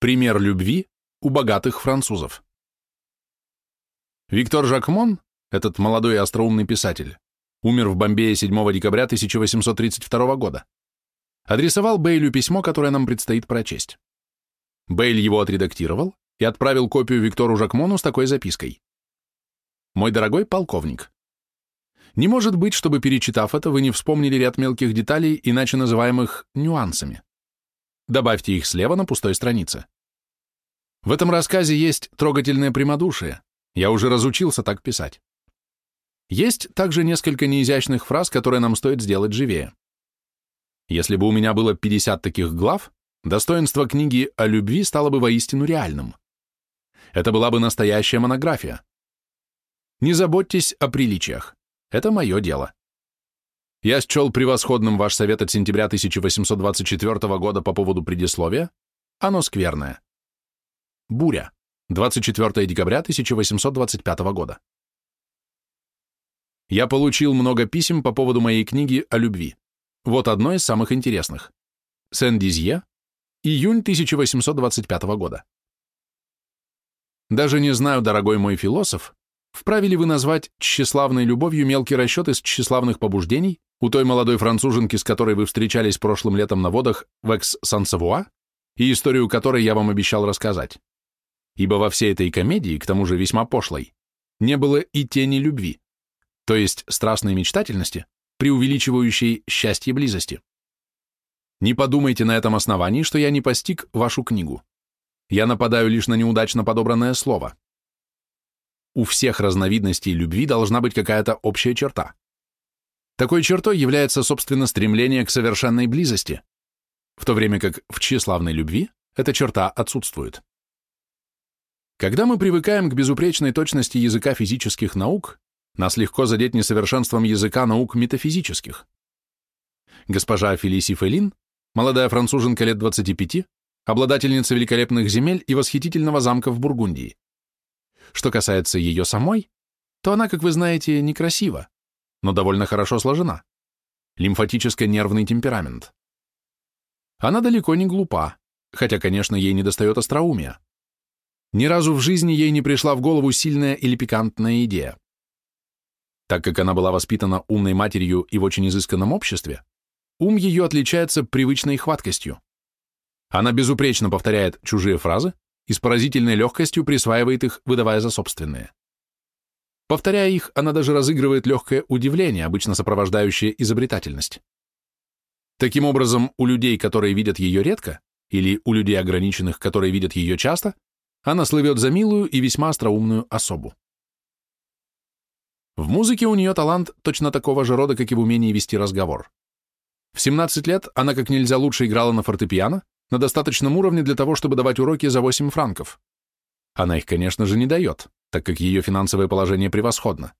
Пример любви у богатых французов. Виктор Жакмон, этот молодой остроумный писатель, умер в Бомбее 7 декабря 1832 года. Адресовал Бейлю письмо, которое нам предстоит прочесть. Бейль его отредактировал и отправил копию Виктору Жакмону с такой запиской. «Мой дорогой полковник, не может быть, чтобы, перечитав это, вы не вспомнили ряд мелких деталей, иначе называемых нюансами. Добавьте их слева на пустой странице. В этом рассказе есть трогательное прямодушие. Я уже разучился так писать. Есть также несколько неизящных фраз, которые нам стоит сделать живее. Если бы у меня было 50 таких глав, достоинство книги о любви стало бы воистину реальным. Это была бы настоящая монография. Не заботьтесь о приличиях. Это мое дело. Я счел превосходным ваш совет от сентября 1824 года по поводу предисловия. Оно скверное. Буря. 24 декабря 1825 года. Я получил много писем по поводу моей книги о любви. Вот одно из самых интересных. Сен-Дизье, июнь 1825 года. Даже не знаю, дорогой мой философ, вправе ли вы назвать тщеславной любовью мелкий расчет из тщеславных побуждений, у той молодой француженки, с которой вы встречались прошлым летом на водах в Экс-Сан-Савуа, и историю которой я вам обещал рассказать. Ибо во всей этой комедии, к тому же весьма пошлой, не было и тени любви, то есть страстной мечтательности, преувеличивающей счастье близости. Не подумайте на этом основании, что я не постиг вашу книгу. Я нападаю лишь на неудачно подобранное слово. У всех разновидностей любви должна быть какая-то общая черта. Такой чертой является, собственно, стремление к совершенной близости, в то время как в тщеславной любви эта черта отсутствует. Когда мы привыкаем к безупречной точности языка физических наук, нас легко задеть несовершенством языка наук метафизических. Госпожа Фелиси Фелин, молодая француженка лет 25, обладательница великолепных земель и восхитительного замка в Бургундии. Что касается ее самой, то она, как вы знаете, некрасива, но довольно хорошо сложена. Лимфатическо-нервный темперамент. Она далеко не глупа, хотя, конечно, ей недостает остроумия. Ни разу в жизни ей не пришла в голову сильная или пикантная идея. Так как она была воспитана умной матерью и в очень изысканном обществе, ум ее отличается привычной хваткостью. Она безупречно повторяет чужие фразы и с поразительной легкостью присваивает их, выдавая за собственные. Повторяя их, она даже разыгрывает легкое удивление, обычно сопровождающее изобретательность. Таким образом, у людей, которые видят ее редко, или у людей ограниченных, которые видят ее часто, она слывет за милую и весьма остроумную особу. В музыке у нее талант точно такого же рода, как и в умении вести разговор. В 17 лет она как нельзя лучше играла на фортепиано, на достаточном уровне для того, чтобы давать уроки за 8 франков. Она их, конечно же, не дает, так как ее финансовое положение превосходно.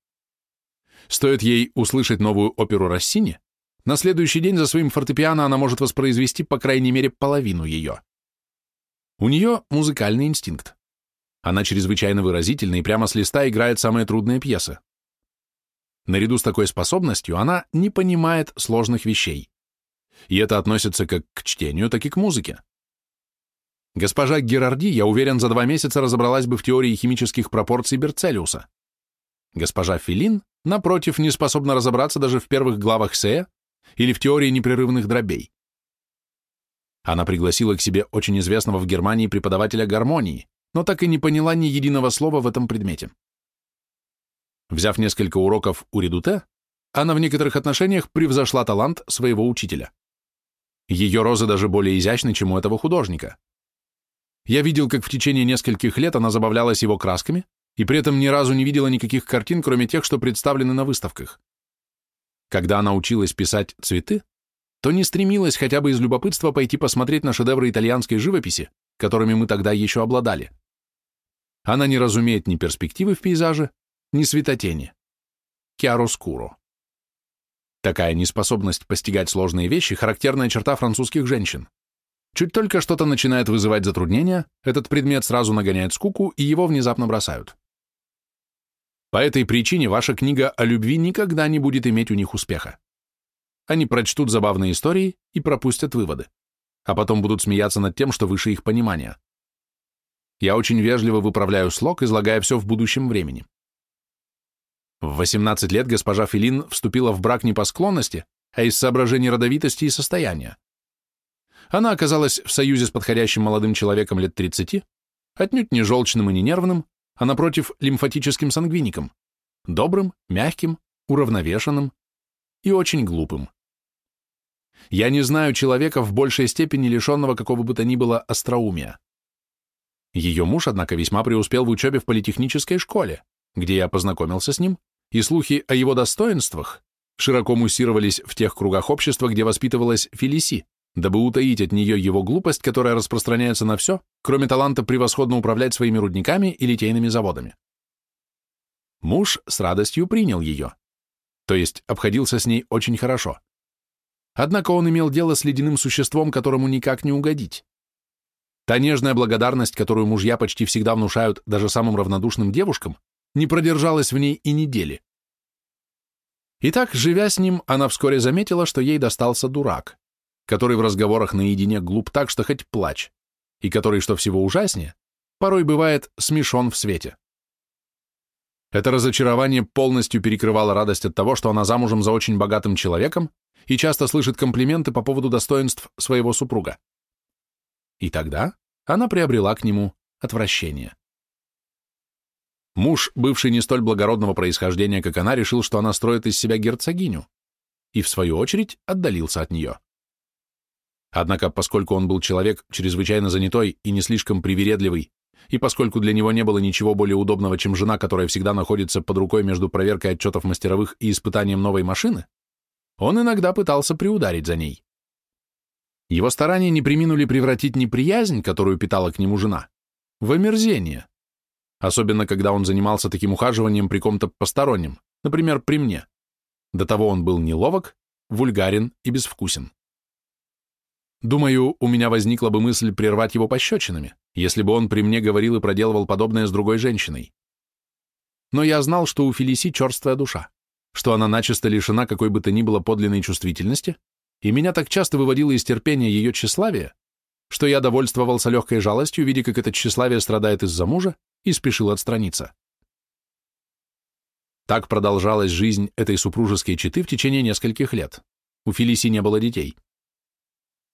Стоит ей услышать новую оперу Россини, на следующий день за своим фортепиано она может воспроизвести по крайней мере половину ее. У нее музыкальный инстинкт. Она чрезвычайно выразительна и прямо с листа играет самые трудные пьесы. Наряду с такой способностью она не понимает сложных вещей. И это относится как к чтению, так и к музыке. Госпожа Герарди, я уверен, за два месяца разобралась бы в теории химических пропорций Берцелиуса. Госпожа Филин, напротив, не способна разобраться даже в первых главах Сея или в теории непрерывных дробей. Она пригласила к себе очень известного в Германии преподавателя гармонии, но так и не поняла ни единого слова в этом предмете. Взяв несколько уроков у Редуте, она в некоторых отношениях превзошла талант своего учителя. Ее розы даже более изящны, чем у этого художника. Я видел, как в течение нескольких лет она забавлялась его красками и при этом ни разу не видела никаких картин, кроме тех, что представлены на выставках. Когда она училась писать цветы, то не стремилась хотя бы из любопытства пойти посмотреть на шедевры итальянской живописи, которыми мы тогда еще обладали. Она не разумеет ни перспективы в пейзаже, ни светотени. Киароскуро. Такая неспособность постигать сложные вещи – характерная черта французских женщин. Чуть только что-то начинает вызывать затруднения, этот предмет сразу нагоняет скуку, и его внезапно бросают. По этой причине ваша книга о любви никогда не будет иметь у них успеха. Они прочтут забавные истории и пропустят выводы, а потом будут смеяться над тем, что выше их понимания. я очень вежливо выправляю слог, излагая все в будущем времени. В 18 лет госпожа Филин вступила в брак не по склонности, а из соображений родовитости и состояния. Она оказалась в союзе с подходящим молодым человеком лет 30, отнюдь не желчным и не нервным, а напротив лимфатическим сангвиником, добрым, мягким, уравновешенным и очень глупым. Я не знаю человека в большей степени лишенного какого бы то ни было остроумия. Ее муж, однако, весьма преуспел в учебе в политехнической школе, где я познакомился с ним и слухи о его достоинствах широко муссировались в тех кругах общества, где воспитывалась Фелиси, дабы утаить от нее его глупость, которая распространяется на все, кроме таланта превосходно управлять своими рудниками и литейными заводами. Муж с радостью принял ее, то есть обходился с ней очень хорошо. Однако он имел дело с ледяным существом, которому никак не угодить. Та нежная благодарность, которую мужья почти всегда внушают даже самым равнодушным девушкам, не продержалась в ней и недели. Итак, живя с ним, она вскоре заметила, что ей достался дурак, который в разговорах наедине глуп так, что хоть плачь, и который, что всего ужаснее, порой бывает смешон в свете. Это разочарование полностью перекрывало радость от того, что она замужем за очень богатым человеком и часто слышит комплименты по поводу достоинств своего супруга. И тогда она приобрела к нему отвращение. Муж, бывший не столь благородного происхождения, как она, решил, что она строит из себя герцогиню, и, в свою очередь, отдалился от нее. Однако, поскольку он был человек чрезвычайно занятой и не слишком привередливый, и поскольку для него не было ничего более удобного, чем жена, которая всегда находится под рукой между проверкой отчетов мастеровых и испытанием новой машины, он иногда пытался приударить за ней. Его старания не приминули превратить неприязнь, которую питала к нему жена, в омерзение, особенно когда он занимался таким ухаживанием при ком-то постороннем, например, при мне. До того он был неловок, вульгарен и безвкусен. Думаю, у меня возникла бы мысль прервать его пощечинами, если бы он при мне говорил и проделывал подобное с другой женщиной. Но я знал, что у Фелиси черствая душа, что она начисто лишена какой бы то ни было подлинной чувствительности, и меня так часто выводило из терпения ее тщеславие, что я довольствовался легкой жалостью, видя, как это тщеславие страдает из-за мужа, и спешил отстраниться. Так продолжалась жизнь этой супружеской четы в течение нескольких лет. У Фелиси не было детей.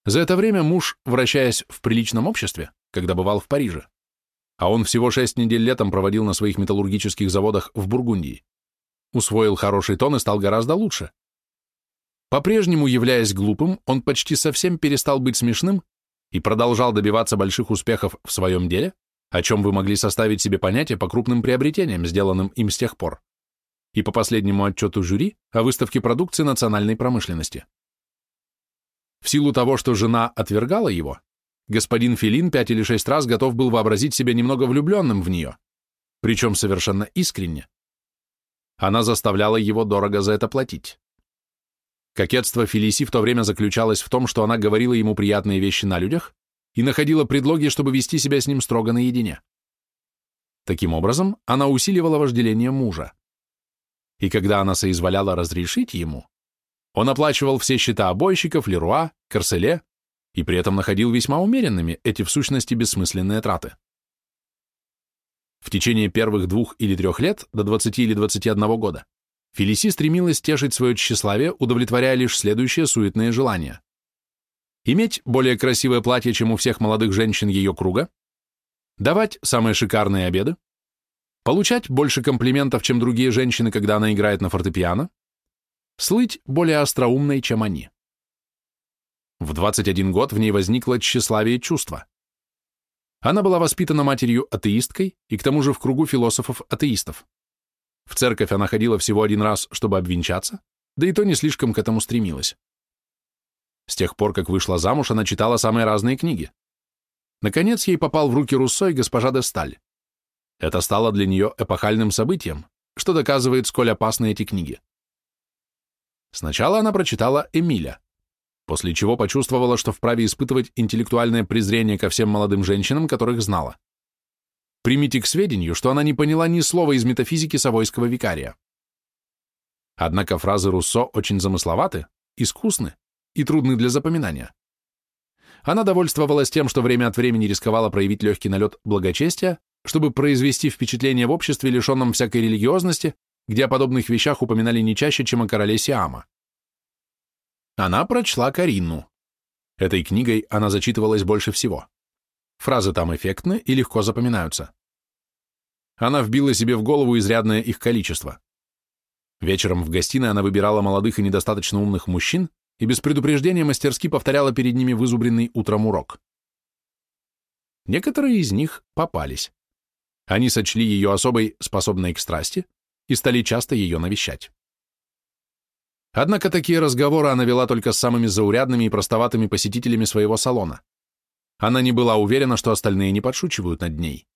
За это время муж, вращаясь в приличном обществе, когда бывал в Париже, а он всего шесть недель летом проводил на своих металлургических заводах в Бургундии, усвоил хороший тон и стал гораздо лучше. По-прежнему, являясь глупым, он почти совсем перестал быть смешным и продолжал добиваться больших успехов в своем деле, о чем вы могли составить себе понятие по крупным приобретениям, сделанным им с тех пор, и по последнему отчету жюри о выставке продукции национальной промышленности. В силу того, что жена отвергала его, господин Филин пять или шесть раз готов был вообразить себя немного влюбленным в нее, причем совершенно искренне. Она заставляла его дорого за это платить. Кокетство Фелиси в то время заключалось в том, что она говорила ему приятные вещи на людях, и находила предлоги, чтобы вести себя с ним строго наедине. Таким образом, она усиливала вожделение мужа. И когда она соизволяла разрешить ему, он оплачивал все счета обойщиков, Леруа, Карселе, и при этом находил весьма умеренными эти в сущности бессмысленные траты. В течение первых двух или трех лет, до 20 или 21 года, Фелиси стремилась тешить свое тщеславие, удовлетворяя лишь следующие суетные желания иметь более красивое платье, чем у всех молодых женщин ее круга, давать самые шикарные обеды, получать больше комплиментов, чем другие женщины, когда она играет на фортепиано, слыть более остроумной, чем они. В 21 год в ней возникло тщеславие чувства. Она была воспитана матерью-атеисткой и к тому же в кругу философов-атеистов. В церковь она ходила всего один раз, чтобы обвенчаться, да и то не слишком к этому стремилась. С тех пор, как вышла замуж, она читала самые разные книги. Наконец ей попал в руки Руссо и госпожа де Сталь. Это стало для нее эпохальным событием, что доказывает, сколь опасны эти книги. Сначала она прочитала Эмиля, после чего почувствовала, что вправе испытывать интеллектуальное презрение ко всем молодым женщинам, которых знала. Примите к сведению, что она не поняла ни слова из метафизики Савойского викария. Однако фразы Руссо очень замысловаты, искусны и трудны для запоминания. Она довольствовалась тем, что время от времени рисковала проявить легкий налет благочестия, чтобы произвести впечатление в обществе, лишенном всякой религиозности, где о подобных вещах упоминали не чаще, чем о короле Сиама. Она прочла Каринну. Этой книгой она зачитывалась больше всего. Фразы там эффектны и легко запоминаются. Она вбила себе в голову изрядное их количество. Вечером в гостиной она выбирала молодых и недостаточно умных мужчин и без предупреждения мастерски повторяла перед ними вызубренный утром урок. Некоторые из них попались. Они сочли ее особой, способной к страсти, и стали часто ее навещать. Однако такие разговоры она вела только с самыми заурядными и простоватыми посетителями своего салона. Она не была уверена, что остальные не подшучивают над ней.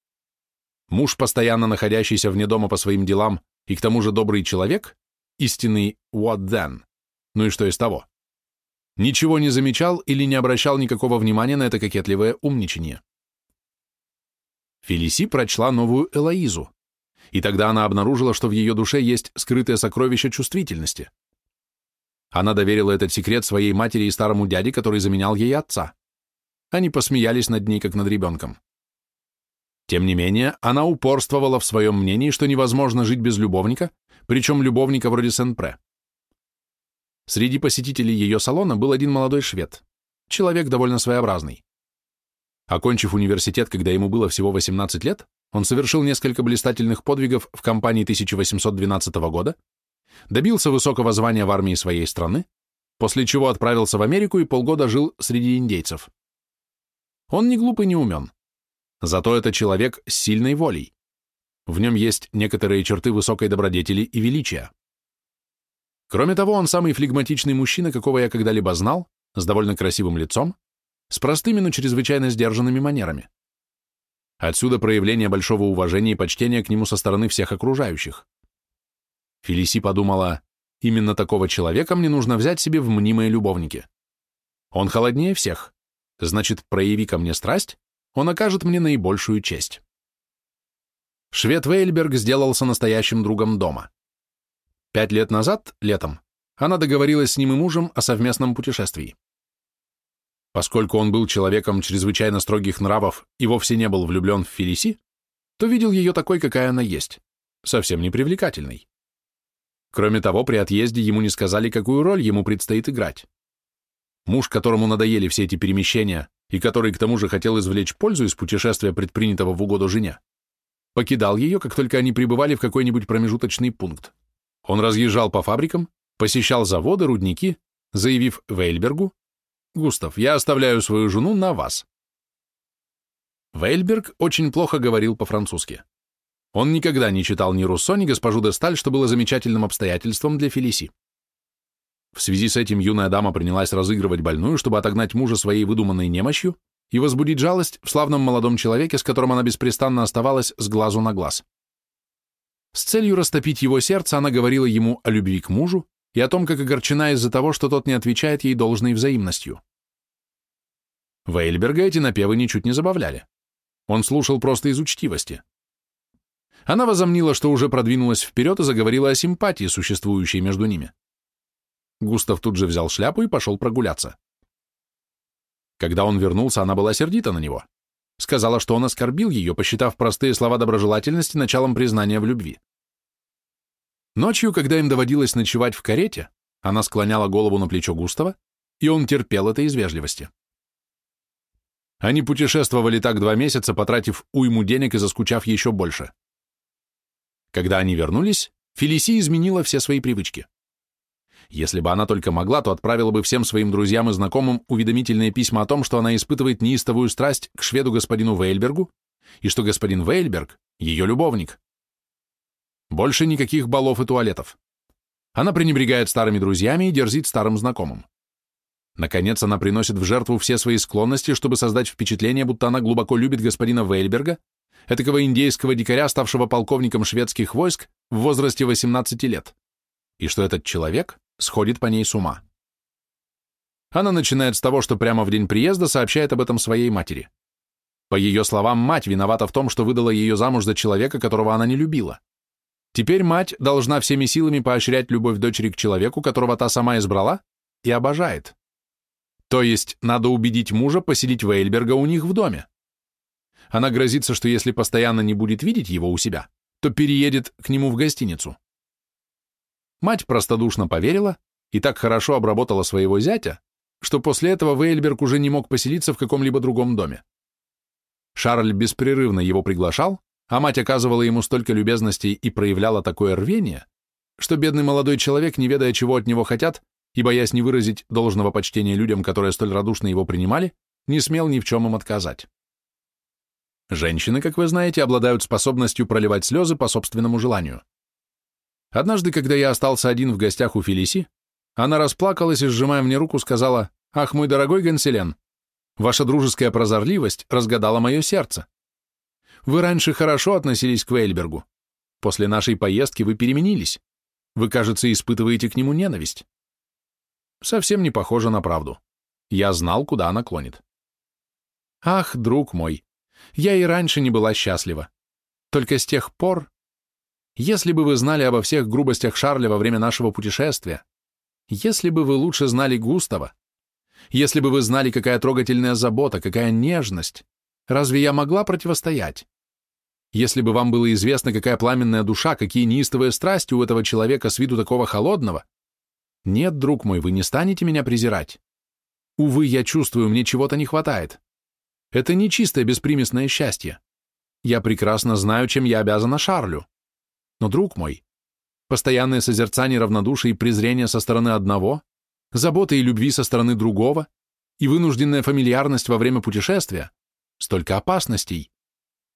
Муж, постоянно находящийся вне дома по своим делам, и к тому же добрый человек, истинный what then, ну и что из того? Ничего не замечал или не обращал никакого внимания на это кокетливое умничание. Фелиси прочла новую Элоизу, и тогда она обнаружила, что в ее душе есть скрытое сокровище чувствительности. Она доверила этот секрет своей матери и старому дяде, который заменял ей отца. Они посмеялись над ней, как над ребенком. Тем не менее, она упорствовала в своем мнении, что невозможно жить без любовника, причем любовника вроде Сен-Пре. Среди посетителей ее салона был один молодой швед, человек довольно своеобразный. Окончив университет, когда ему было всего 18 лет, он совершил несколько блистательных подвигов в кампании 1812 года, добился высокого звания в армии своей страны, после чего отправился в Америку и полгода жил среди индейцев. Он не глуп и не умен. Зато это человек с сильной волей. В нем есть некоторые черты высокой добродетели и величия. Кроме того, он самый флегматичный мужчина, какого я когда-либо знал, с довольно красивым лицом, с простыми, но чрезвычайно сдержанными манерами. Отсюда проявление большого уважения и почтения к нему со стороны всех окружающих. Фелиси подумала, именно такого человека мне нужно взять себе в мнимые любовники. Он холоднее всех, значит, прояви ко мне страсть, он окажет мне наибольшую честь. Швед Вейльберг сделался настоящим другом дома. Пять лет назад, летом, она договорилась с ним и мужем о совместном путешествии. Поскольку он был человеком чрезвычайно строгих нравов и вовсе не был влюблен в Фелиси, то видел ее такой, какая она есть, совсем непривлекательной. Кроме того, при отъезде ему не сказали, какую роль ему предстоит играть. Муж, которому надоели все эти перемещения и который к тому же хотел извлечь пользу из путешествия, предпринятого в угоду жене, покидал ее, как только они прибывали в какой-нибудь промежуточный пункт. Он разъезжал по фабрикам, посещал заводы, рудники, заявив Вейльбергу, Густав, я оставляю свою жену на вас. Вейльберг очень плохо говорил по-французски. Он никогда не читал ни Руссо, ни госпожу де Сталь, что было замечательным обстоятельством для Фелиси. В связи с этим юная дама принялась разыгрывать больную, чтобы отогнать мужа своей выдуманной немощью и возбудить жалость в славном молодом человеке, с которым она беспрестанно оставалась с глазу на глаз. С целью растопить его сердце она говорила ему о любви к мужу, и о том, как огорчена из-за того, что тот не отвечает ей должной взаимностью. Вейльберга эти напевы ничуть не забавляли. Он слушал просто из учтивости. Она возомнила, что уже продвинулась вперед и заговорила о симпатии, существующей между ними. Густав тут же взял шляпу и пошел прогуляться. Когда он вернулся, она была сердита на него. Сказала, что он оскорбил ее, посчитав простые слова доброжелательности началом признания в любви. Ночью, когда им доводилось ночевать в карете, она склоняла голову на плечо Густава, и он терпел это из вежливости. Они путешествовали так два месяца, потратив уйму денег и заскучав еще больше. Когда они вернулись, Фелиси изменила все свои привычки. Если бы она только могла, то отправила бы всем своим друзьям и знакомым уведомительные письма о том, что она испытывает неистовую страсть к шведу господину Вейльбергу и что господин Вейльберг — ее любовник. Больше никаких балов и туалетов. Она пренебрегает старыми друзьями и дерзит старым знакомым. Наконец, она приносит в жертву все свои склонности, чтобы создать впечатление, будто она глубоко любит господина Вейльберга, этакого индейского дикаря, ставшего полковником шведских войск в возрасте 18 лет, и что этот человек сходит по ней с ума. Она начинает с того, что прямо в день приезда сообщает об этом своей матери. По ее словам, мать виновата в том, что выдала ее замуж за человека, которого она не любила. Теперь мать должна всеми силами поощрять любовь дочери к человеку, которого та сама избрала и обожает. То есть надо убедить мужа поселить Вейльберга у них в доме. Она грозится, что если постоянно не будет видеть его у себя, то переедет к нему в гостиницу. Мать простодушно поверила и так хорошо обработала своего зятя, что после этого Вейльберг уже не мог поселиться в каком-либо другом доме. Шарль беспрерывно его приглашал, а мать оказывала ему столько любезностей и проявляла такое рвение, что бедный молодой человек, не ведая, чего от него хотят, и боясь не выразить должного почтения людям, которые столь радушно его принимали, не смел ни в чем им отказать. Женщины, как вы знаете, обладают способностью проливать слезы по собственному желанию. Однажды, когда я остался один в гостях у Фелиси, она расплакалась и, сжимая мне руку, сказала, «Ах, мой дорогой Ганселен, ваша дружеская прозорливость разгадала мое сердце. Вы раньше хорошо относились к Вейльбергу. После нашей поездки вы переменились. Вы, кажется, испытываете к нему ненависть. Совсем не похоже на правду. Я знал, куда она клонит. Ах, друг мой, я и раньше не была счастлива. Только с тех пор... Если бы вы знали обо всех грубостях Шарля во время нашего путешествия, если бы вы лучше знали Густава, если бы вы знали, какая трогательная забота, какая нежность, разве я могла противостоять? Если бы вам было известно, какая пламенная душа, какие неистовые страсти у этого человека с виду такого холодного, нет, друг мой, вы не станете меня презирать. Увы, я чувствую, мне чего-то не хватает. Это не чистое беспримесное счастье. Я прекрасно знаю, чем я обязана Шарлю. Но, друг мой, постоянное созерцание равнодушия и презрения со стороны одного, забота и любви со стороны другого и вынужденная фамильярность во время путешествия, столько опасностей.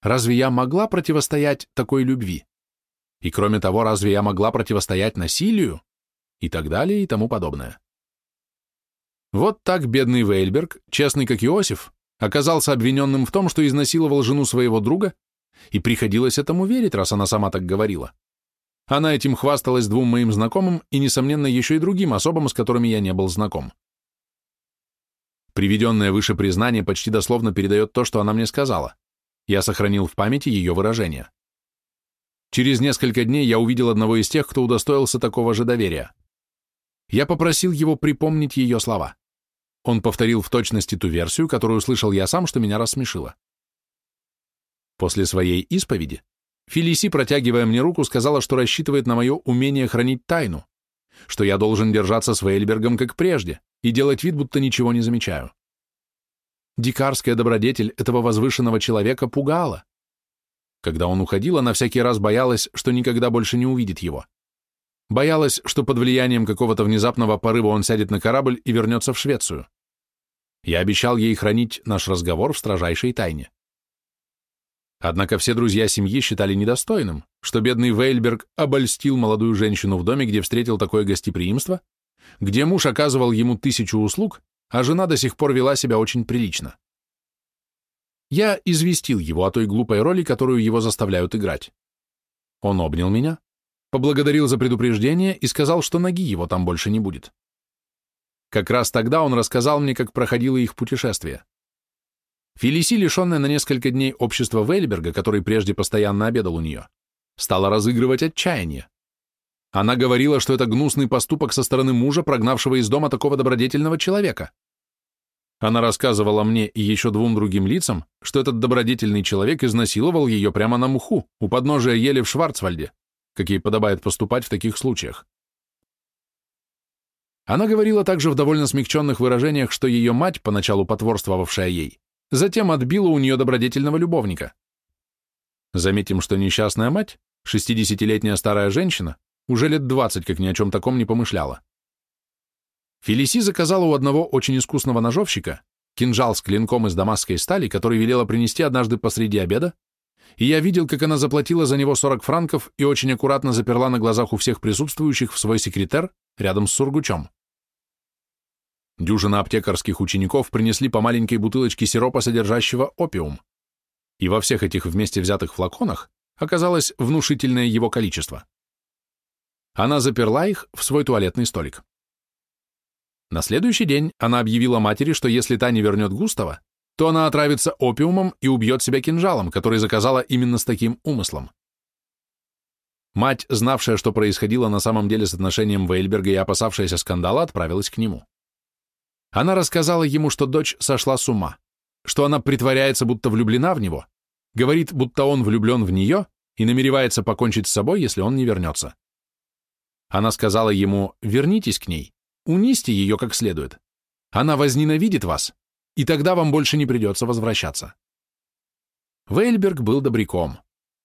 Разве я могла противостоять такой любви? И кроме того, разве я могла противостоять насилию? и так далее и тому подобное. Вот так бедный Вейльберг, честный как Иосиф, оказался обвиненным в том, что изнасиловал жену своего друга, и приходилось этому верить, раз она сама так говорила. Она этим хвасталась двум моим знакомым и, несомненно, еще и другим особам, с которыми я не был знаком. Приведенное выше признание почти дословно передает то, что она мне сказала. Я сохранил в памяти ее выражение. Через несколько дней я увидел одного из тех, кто удостоился такого же доверия. Я попросил его припомнить ее слова. Он повторил в точности ту версию, которую услышал я сам, что меня рассмешило. После своей исповеди Фелиси, протягивая мне руку, сказала, что рассчитывает на мое умение хранить тайну, что я должен держаться с Вейльбергом как прежде и делать вид, будто ничего не замечаю. Дикарская добродетель этого возвышенного человека пугала. Когда он уходил, она всякий раз боялась, что никогда больше не увидит его. Боялась, что под влиянием какого-то внезапного порыва он сядет на корабль и вернется в Швецию. Я обещал ей хранить наш разговор в строжайшей тайне. Однако все друзья семьи считали недостойным, что бедный Вейльберг обольстил молодую женщину в доме, где встретил такое гостеприимство, где муж оказывал ему тысячу услуг, а жена до сих пор вела себя очень прилично. Я известил его о той глупой роли, которую его заставляют играть. Он обнял меня, поблагодарил за предупреждение и сказал, что ноги его там больше не будет. Как раз тогда он рассказал мне, как проходило их путешествие. Фелиси, лишенная на несколько дней общества Вейльберга, который прежде постоянно обедал у нее, стала разыгрывать отчаяние. Она говорила, что это гнусный поступок со стороны мужа, прогнавшего из дома такого добродетельного человека. Она рассказывала мне и еще двум другим лицам, что этот добродетельный человек изнасиловал ее прямо на муху, у подножия ели в Шварцвальде, как ей подобает поступать в таких случаях. Она говорила также в довольно смягченных выражениях, что ее мать, поначалу потворствовавшая ей, затем отбила у нее добродетельного любовника. Заметим, что несчастная мать, 60-летняя старая женщина, уже лет 20 как ни о чем таком не помышляла. Фелиси заказала у одного очень искусного ножовщика кинжал с клинком из дамасской стали, который велела принести однажды посреди обеда, и я видел, как она заплатила за него 40 франков и очень аккуратно заперла на глазах у всех присутствующих в свой секретер рядом с Сургучом. Дюжина аптекарских учеников принесли по маленькой бутылочке сиропа, содержащего опиум, и во всех этих вместе взятых флаконах оказалось внушительное его количество. Она заперла их в свой туалетный столик. На следующий день она объявила матери, что если та не вернет Густава, то она отравится опиумом и убьет себя кинжалом, который заказала именно с таким умыслом. Мать, знавшая, что происходило на самом деле с отношением Вейльберга и опасавшаяся скандала, отправилась к нему. Она рассказала ему, что дочь сошла с ума, что она притворяется, будто влюблена в него, говорит, будто он влюблен в нее и намеревается покончить с собой, если он не вернется. Она сказала ему, вернитесь к ней, унисьте ее как следует. Она возненавидит вас, и тогда вам больше не придется возвращаться. Вейльберг был добряком.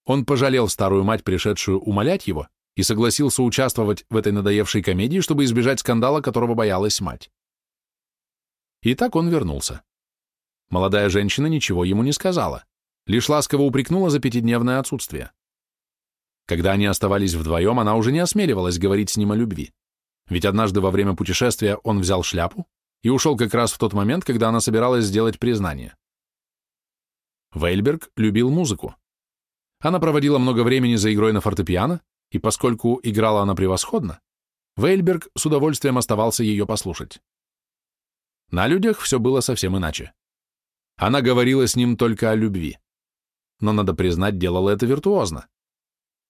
Он пожалел старую мать, пришедшую умолять его, и согласился участвовать в этой надоевшей комедии, чтобы избежать скандала, которого боялась мать. И так он вернулся. Молодая женщина ничего ему не сказала, лишь ласково упрекнула за пятидневное отсутствие. Когда они оставались вдвоем, она уже не осмеливалась говорить с ним о любви. Ведь однажды во время путешествия он взял шляпу и ушел как раз в тот момент, когда она собиралась сделать признание. Вейльберг любил музыку. Она проводила много времени за игрой на фортепиано, и поскольку играла она превосходно, Вейльберг с удовольствием оставался ее послушать. На людях все было совсем иначе. Она говорила с ним только о любви. Но, надо признать, делала это виртуозно.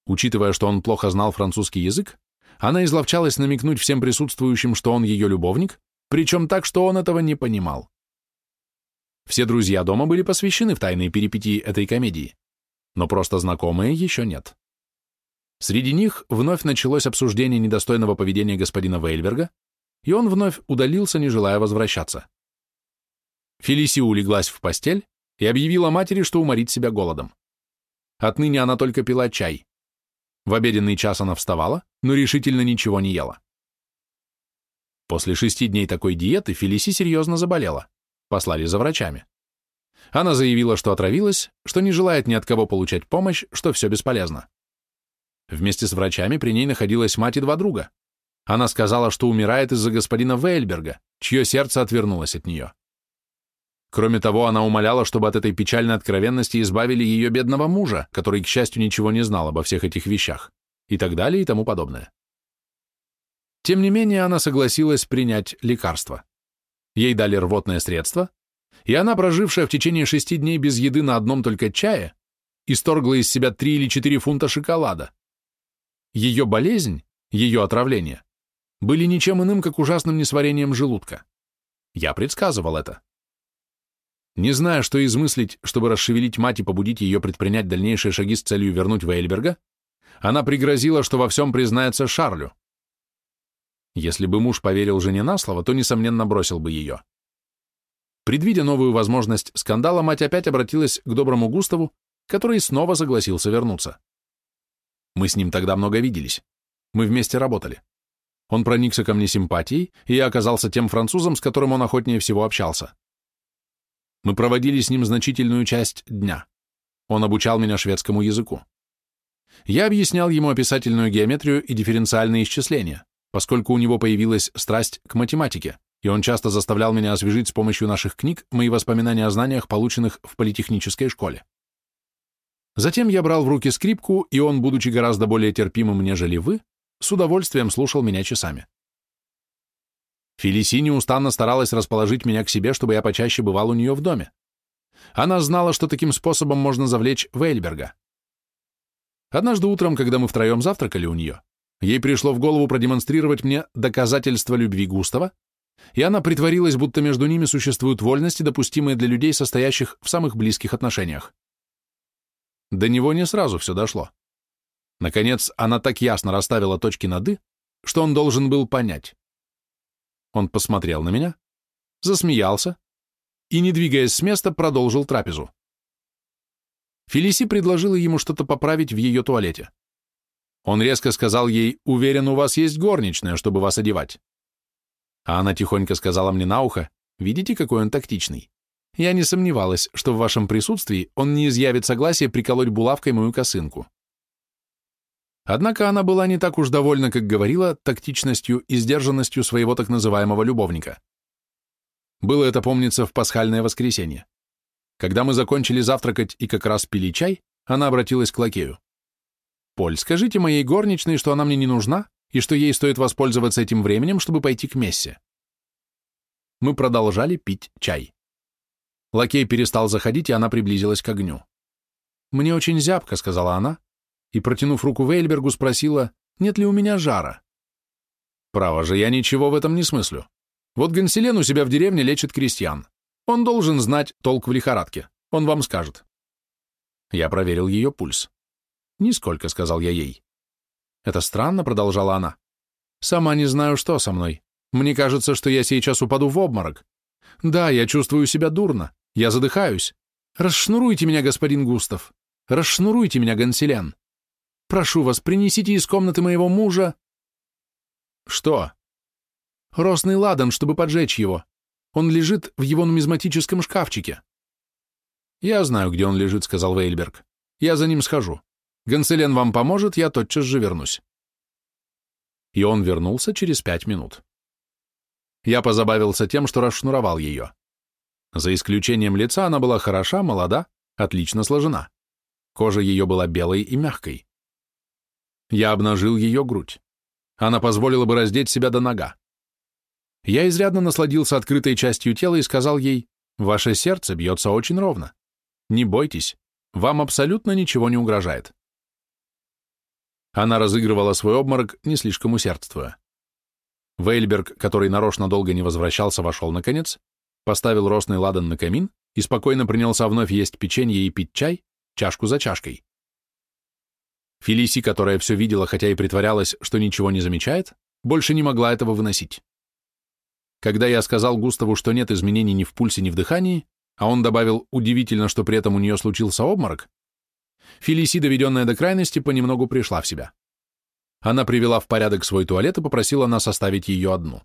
Учитывая, что он плохо знал французский язык, она изловчалась намекнуть всем присутствующим, что он ее любовник, причем так, что он этого не понимал. Все друзья дома были посвящены в тайные перипетии этой комедии, но просто знакомые еще нет. Среди них вновь началось обсуждение недостойного поведения господина Вейльберга, и он вновь удалился, не желая возвращаться. Фелиси улеглась в постель и объявила матери, что уморит себя голодом. Отныне она только пила чай. В обеденный час она вставала, но решительно ничего не ела. После шести дней такой диеты Фелиси серьезно заболела. Послали за врачами. Она заявила, что отравилась, что не желает ни от кого получать помощь, что все бесполезно. Вместе с врачами при ней находилась мать и два друга. Она сказала, что умирает из-за господина Вейльберга, чье сердце отвернулось от нее. Кроме того, она умоляла, чтобы от этой печальной откровенности избавили ее бедного мужа, который, к счастью, ничего не знал обо всех этих вещах, и так далее и тому подобное. Тем не менее, она согласилась принять лекарство. Ей дали рвотное средство, и она, прожившая в течение шести дней без еды на одном только чае, исторгла из себя три или четыре фунта шоколада. Ее болезнь, ее отравление, были ничем иным, как ужасным несварением желудка. Я предсказывал это. Не зная, что измыслить, чтобы расшевелить мать и побудить ее предпринять дальнейшие шаги с целью вернуть Вейльберга, она пригрозила, что во всем признается Шарлю. Если бы муж поверил жене на слово, то, несомненно, бросил бы ее. Предвидя новую возможность скандала, мать опять обратилась к доброму Густаву, который снова согласился вернуться. Мы с ним тогда много виделись. Мы вместе работали. Он проникся ко мне симпатией, и я оказался тем французом, с которым он охотнее всего общался. Мы проводили с ним значительную часть дня. Он обучал меня шведскому языку. Я объяснял ему описательную геометрию и дифференциальные исчисления, поскольку у него появилась страсть к математике, и он часто заставлял меня освежить с помощью наших книг мои воспоминания о знаниях, полученных в политехнической школе. Затем я брал в руки скрипку, и он, будучи гораздо более терпимым, нежели вы, с удовольствием слушал меня часами. Фелиси неустанно старалась расположить меня к себе, чтобы я почаще бывал у нее в доме. Она знала, что таким способом можно завлечь Вейльберга. Однажды утром, когда мы втроем завтракали у нее, ей пришло в голову продемонстрировать мне доказательства любви Густава, и она притворилась, будто между ними существуют вольности, допустимые для людей, состоящих в самых близких отношениях. До него не сразу все дошло. Наконец, она так ясно расставила точки над «и», что он должен был понять. Он посмотрел на меня, засмеялся и, не двигаясь с места, продолжил трапезу. Фелиси предложила ему что-то поправить в ее туалете. Он резко сказал ей, «Уверен, у вас есть горничная, чтобы вас одевать». А она тихонько сказала мне на ухо, «Видите, какой он тактичный? Я не сомневалась, что в вашем присутствии он не изъявит согласия приколоть булавкой мою косынку. Однако она была не так уж довольна, как говорила, тактичностью и сдержанностью своего так называемого любовника. Было это, помнится, в пасхальное воскресенье. Когда мы закончили завтракать и как раз пили чай, она обратилась к лакею. «Поль, скажите моей горничной, что она мне не нужна, и что ей стоит воспользоваться этим временем, чтобы пойти к мессе». Мы продолжали пить чай. Лакей перестал заходить, и она приблизилась к огню. «Мне очень зябко», — сказала она, и, протянув руку Вейльбергу, спросила, нет ли у меня жара. «Право же, я ничего в этом не смыслю. Вот Ганселен у себя в деревне лечит крестьян. Он должен знать толк в лихорадке. Он вам скажет. Я проверил ее пульс. «Нисколько», — сказал я ей. «Это странно», — продолжала она. «Сама не знаю, что со мной. Мне кажется, что я сейчас упаду в обморок. Да, я чувствую себя дурно. Я задыхаюсь. Расшнуруйте меня, господин Густав. Расшнуруйте меня, Ганселен. Прошу вас, принесите из комнаты моего мужа...» «Что?» «Росный ладан, чтобы поджечь его. Он лежит в его нумизматическом шкафчике». «Я знаю, где он лежит», — сказал Вейльберг. «Я за ним схожу. Ганселен вам поможет, я тотчас же вернусь». И он вернулся через пять минут. Я позабавился тем, что расшнуровал ее. За исключением лица она была хороша, молода, отлично сложена. Кожа ее была белой и мягкой. Я обнажил ее грудь. Она позволила бы раздеть себя до нога. Я изрядно насладился открытой частью тела и сказал ей, «Ваше сердце бьется очень ровно. Не бойтесь, вам абсолютно ничего не угрожает». Она разыгрывала свой обморок, не слишком усердствуя. Вейльберг, который нарочно долго не возвращался, вошел наконец, поставил росный ладан на камин и спокойно принялся вновь есть печенье и пить чай, чашку за чашкой. Фелиси, которая все видела, хотя и притворялась, что ничего не замечает, больше не могла этого выносить. Когда я сказал Густаву, что нет изменений ни в пульсе, ни в дыхании, а он добавил, удивительно, что при этом у нее случился обморок, Фелиси, доведенная до крайности, понемногу пришла в себя. Она привела в порядок свой туалет и попросила нас оставить ее одну.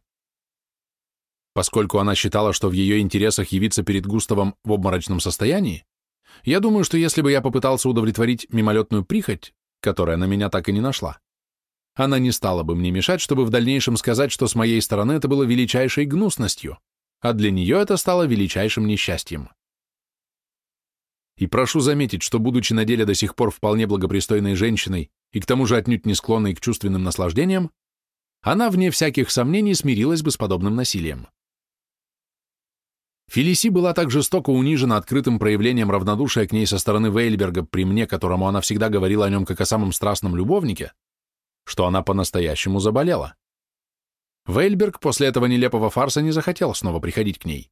Поскольку она считала, что в ее интересах явиться перед Густавом в обморочном состоянии, я думаю, что если бы я попытался удовлетворить мимолетную прихоть, которая на меня так и не нашла. Она не стала бы мне мешать, чтобы в дальнейшем сказать, что с моей стороны это было величайшей гнусностью, а для нее это стало величайшим несчастьем. И прошу заметить, что, будучи на деле до сих пор вполне благопристойной женщиной и к тому же отнюдь не склонной к чувственным наслаждениям, она, вне всяких сомнений, смирилась бы с подобным насилием. Фелиси была так жестоко унижена открытым проявлением равнодушия к ней со стороны Вейльберга при мне, которому она всегда говорила о нем как о самом страстном любовнике, что она по-настоящему заболела. Вейльберг после этого нелепого фарса не захотел снова приходить к ней.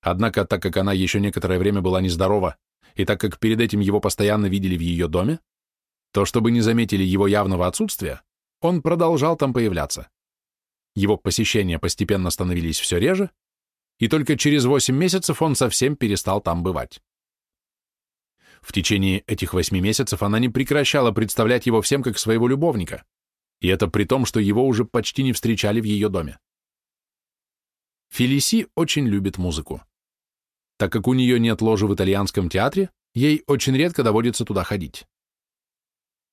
Однако, так как она еще некоторое время была нездорова, и так как перед этим его постоянно видели в ее доме, то, чтобы не заметили его явного отсутствия, он продолжал там появляться. Его посещения постепенно становились все реже, и только через 8 месяцев он совсем перестал там бывать. В течение этих восьми месяцев она не прекращала представлять его всем как своего любовника, и это при том, что его уже почти не встречали в ее доме. Фелиси очень любит музыку. Так как у нее нет ложи в итальянском театре, ей очень редко доводится туда ходить.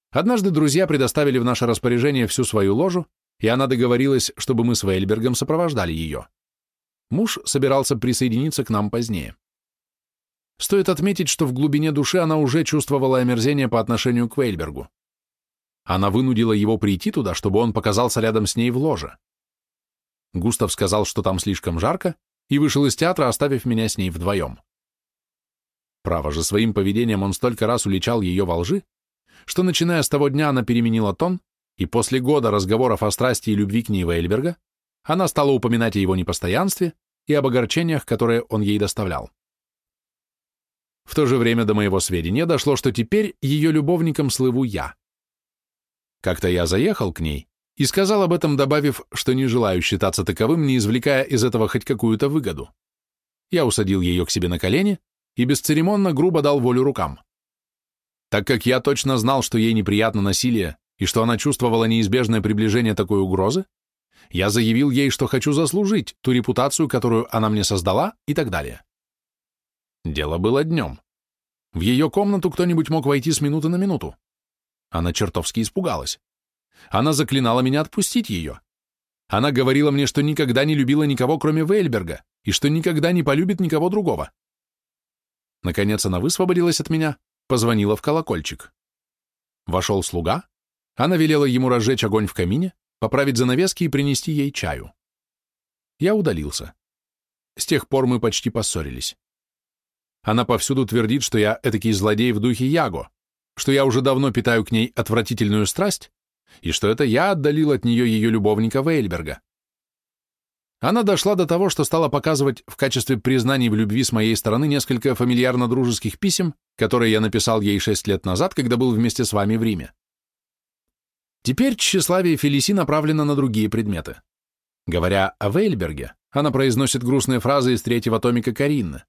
Однажды друзья предоставили в наше распоряжение всю свою ложу, и она договорилась, чтобы мы с Вейльбергом сопровождали ее. Муж собирался присоединиться к нам позднее. Стоит отметить, что в глубине души она уже чувствовала омерзение по отношению к Вейльбергу. Она вынудила его прийти туда, чтобы он показался рядом с ней в ложе. Густав сказал, что там слишком жарко, и вышел из театра, оставив меня с ней вдвоем. Право же, своим поведением он столько раз уличал ее во лжи, что, начиная с того дня, она переменила тон, и после года разговоров о страсти и любви к ней Вейльберга она стала упоминать о его непостоянстве и об огорчениях, которые он ей доставлял. В то же время до моего сведения дошло, что теперь ее любовником слыву я. Как-то я заехал к ней и сказал об этом, добавив, что не желаю считаться таковым, не извлекая из этого хоть какую-то выгоду. Я усадил ее к себе на колени и бесцеремонно грубо дал волю рукам. Так как я точно знал, что ей неприятно насилие и что она чувствовала неизбежное приближение такой угрозы, я заявил ей, что хочу заслужить ту репутацию, которую она мне создала, и так далее. Дело было днем. В ее комнату кто-нибудь мог войти с минуты на минуту. Она чертовски испугалась. Она заклинала меня отпустить ее. Она говорила мне, что никогда не любила никого, кроме Вейльберга, и что никогда не полюбит никого другого. Наконец она высвободилась от меня, позвонила в колокольчик. Вошел слуга, она велела ему разжечь огонь в камине, поправить занавески и принести ей чаю. Я удалился. С тех пор мы почти поссорились. Она повсюду твердит, что я этакий злодей в духе Яго, что я уже давно питаю к ней отвратительную страсть, и что это я отдалил от нее ее любовника Вейльберга. она дошла до того, что стала показывать в качестве признаний в любви с моей стороны несколько фамильярно-дружеских писем, которые я написал ей шесть лет назад, когда был вместе с вами в Риме. Теперь тщеславие Фелиси направлено на другие предметы. Говоря о Вейльберге, она произносит грустные фразы из третьего томика Каринны.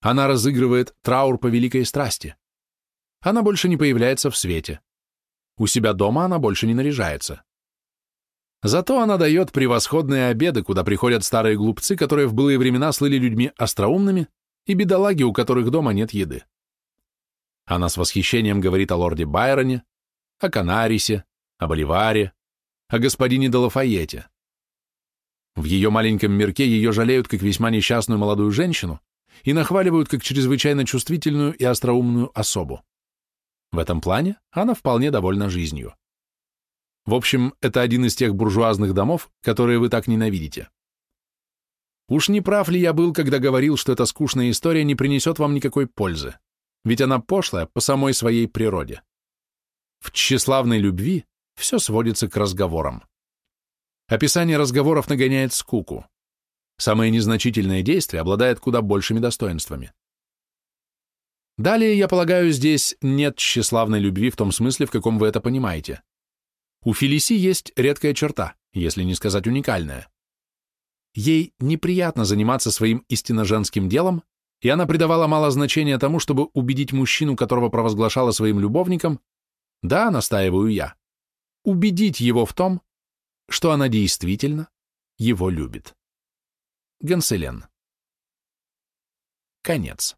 Она разыгрывает траур по великой страсти. Она больше не появляется в свете. У себя дома она больше не наряжается. Зато она дает превосходные обеды, куда приходят старые глупцы, которые в былые времена слыли людьми остроумными, и бедолаги, у которых дома нет еды. Она с восхищением говорит о лорде Байроне, о Канарисе, о Боливаре, о господине Делафайете. В ее маленьком мирке ее жалеют как весьма несчастную молодую женщину и нахваливают как чрезвычайно чувствительную и остроумную особу. В этом плане она вполне довольна жизнью. В общем, это один из тех буржуазных домов, которые вы так ненавидите. Уж не прав ли я был, когда говорил, что эта скучная история не принесет вам никакой пользы, ведь она пошлая по самой своей природе. В тщеславной любви все сводится к разговорам. Описание разговоров нагоняет скуку. Самое незначительное действие обладает куда большими достоинствами. Далее, я полагаю, здесь нет тщеславной любви в том смысле, в каком вы это понимаете. У Фелиси есть редкая черта, если не сказать уникальная. Ей неприятно заниматься своим истинно женским делом, и она придавала мало значения тому, чтобы убедить мужчину, которого провозглашала своим любовником, да, настаиваю я, убедить его в том, что она действительно его любит. Генселен. Конец.